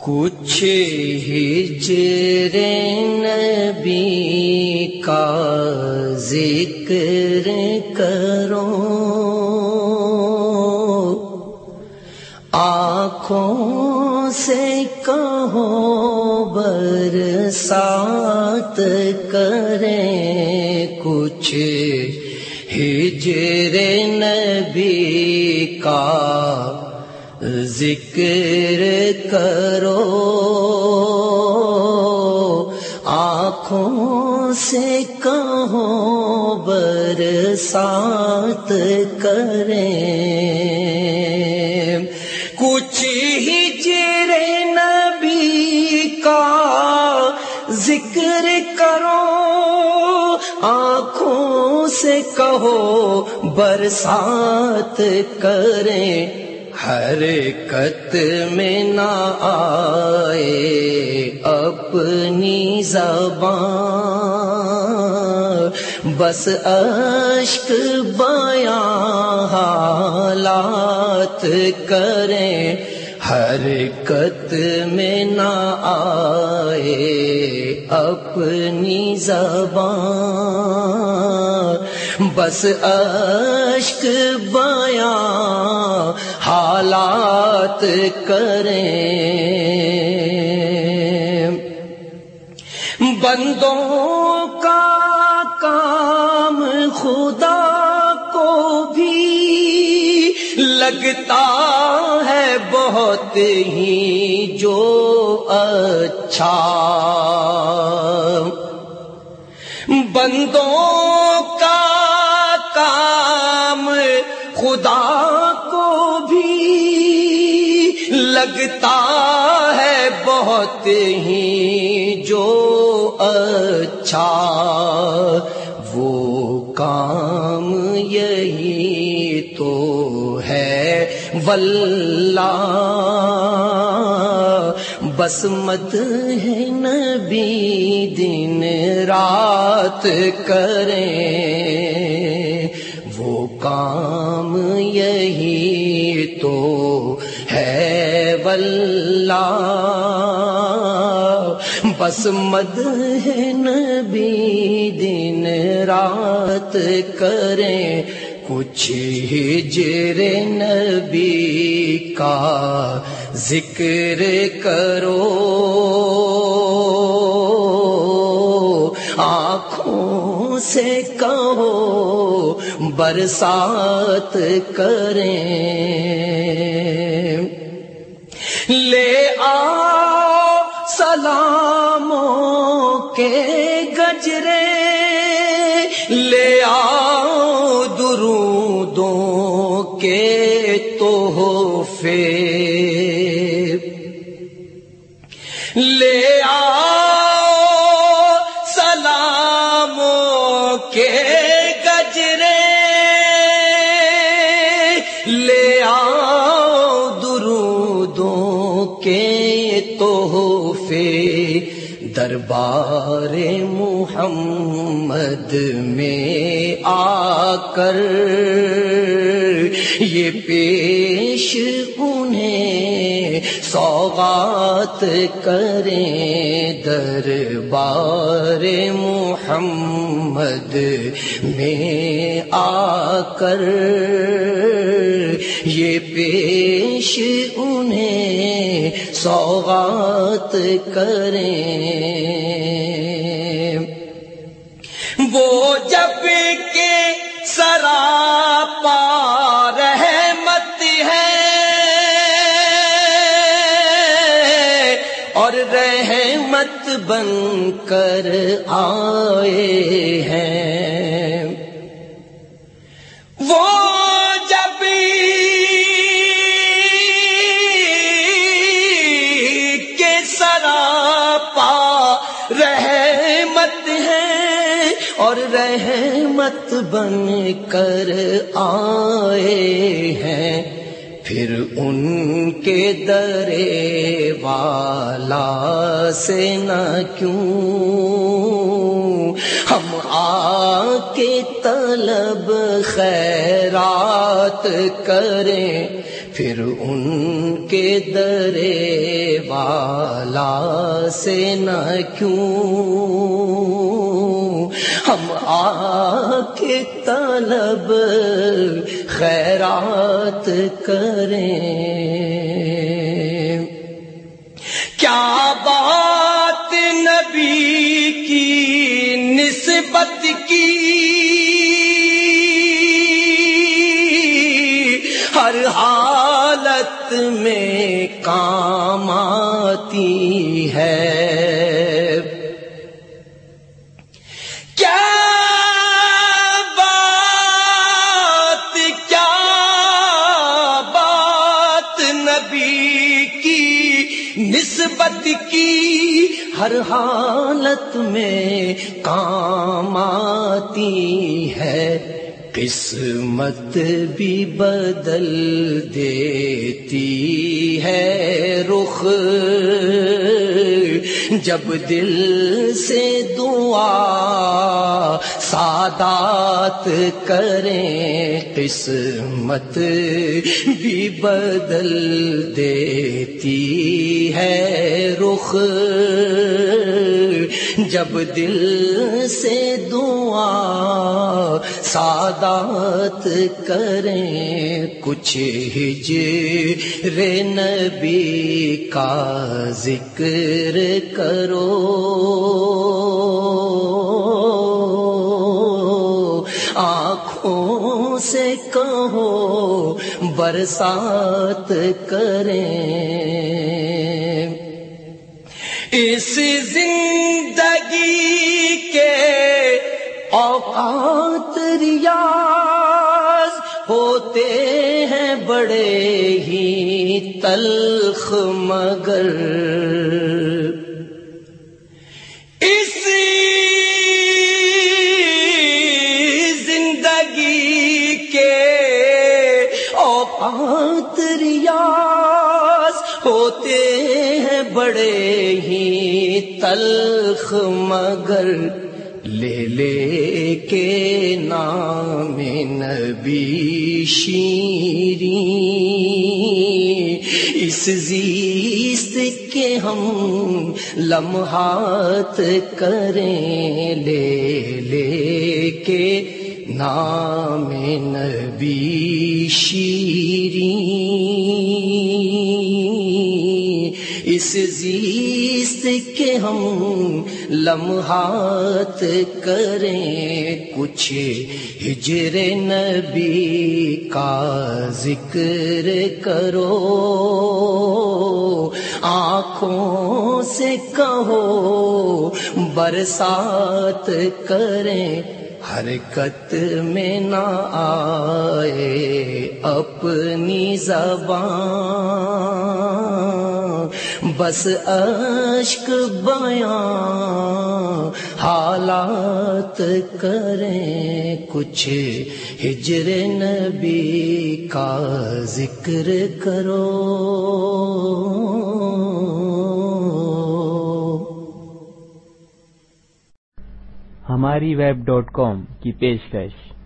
کچھ ہجر نبی کا ذکر کرو۔ آنکھوں سے کہو برسات کریں۔ کچھ ہجر نبی کا ذکر کرو۔ آنکھوں سے کہو برسات کریں۔ کچھ ہی چیرے نبی کا ذکر کرو آنکھوں سے کہو برسات کریں۔ حرکت میں نہ آئے اپنی زبان، بس اشک بیاں حالات کریں۔ حرکت میں نہ آئے اپنی زبان، بس اشک بیاں حالات کریں۔ بندوں کا کام خدا کو بھی لگتا ہے بہت ہی جو اچھا۔ بندوں کا کام خدا لگتا ہے بہت ہی جو اچھا وہ کام یہی تو ہے۔ واللہ بس مت ہے نبی، دن رات کریں۔ وہ کام یہی تو ہے۔ واللہ۔ بس مد ہے نبی، دن رات کریں۔ کچھ ہجر نبی کا ذکر کرو۔ آنکھوں سے کہو، برسات کریں۔ لے آؤ سلاموں کے گجرے لے آؤ درودوں کے تحفے۔ تحفے دربار محمد میں آ کر یہ پیش بات کریں دربار محمد میں آ کر یہ پیش انہیں سوغات کریں بن کر آئے ہیں۔ وہ جب کے سراپا رحمت ہے اور رحمت بن کر آئے ہیں۔ پھر ان کے درے والا سے نہ کیوں؟ ہم آ کے طلب خیرات کریں، پھر ان کے درے والا سے نہ کیوں؟ آ کے طلب خیرات کریں۔ کیا بات نبی کی نسبت کی؟ ہر حالت میں کام آتی ہے۔ نسبت کی ہر حالت میں کام آتی ہے۔ قسمت بھی بدل دیتی ہے رخ جب دل سے دعا سادات کریں قسمت بھی بدل دیتی ہے رخ۔ جب دل سے دعا سادات کریں، کچھ ہجر نبی کا ذکر کرو۔ آنکھوں سے کہو، برسات کریں۔ اس زندگی اوقات ہوتے ہیں بڑے ہی تلخ مگر۔ اس زندگی کے اوقات ریاض ہوتے ہیں بڑے ہی تلخ مگر۔ لے لے کے نام نبی شیری اس زیست کے ہم لمحات کریں۔ لے لے کے نام نبی شیری اس زیست کے ہم لمحات کریں، کچھ ہجر نبی کا ذکر کرو۔ آنکھوں سے کہو، برسات کریں، حرکت میں نہ آئے اپنی زبان۔ بس اشک بیاں، حالات کریں کچھ۔ ہجر نبی کا ذکر کرو۔ ہماری ویب ڈاٹ کام کی پیشکش۔